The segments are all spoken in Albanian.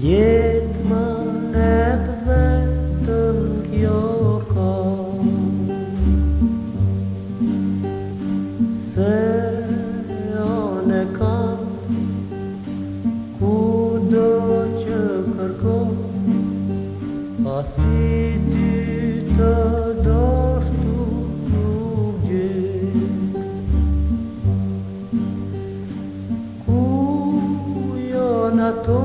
jetë më ne për vetëm kjo kam se janë e kam ku do që kërkom pasi ty të do shtu nuk ku janë ato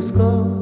busco